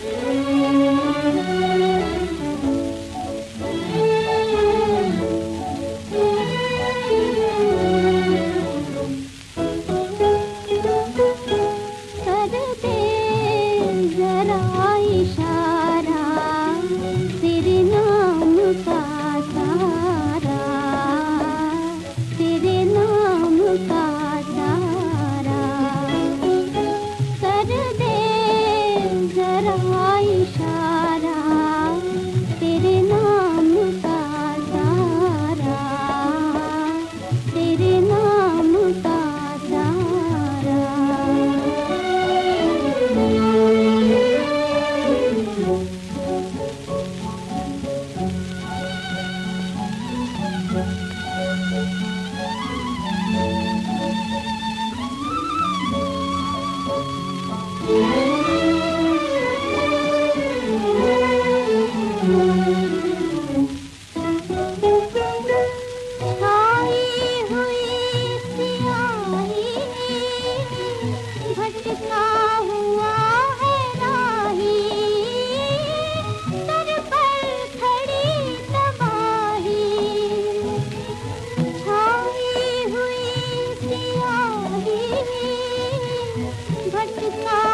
Yeah. दूर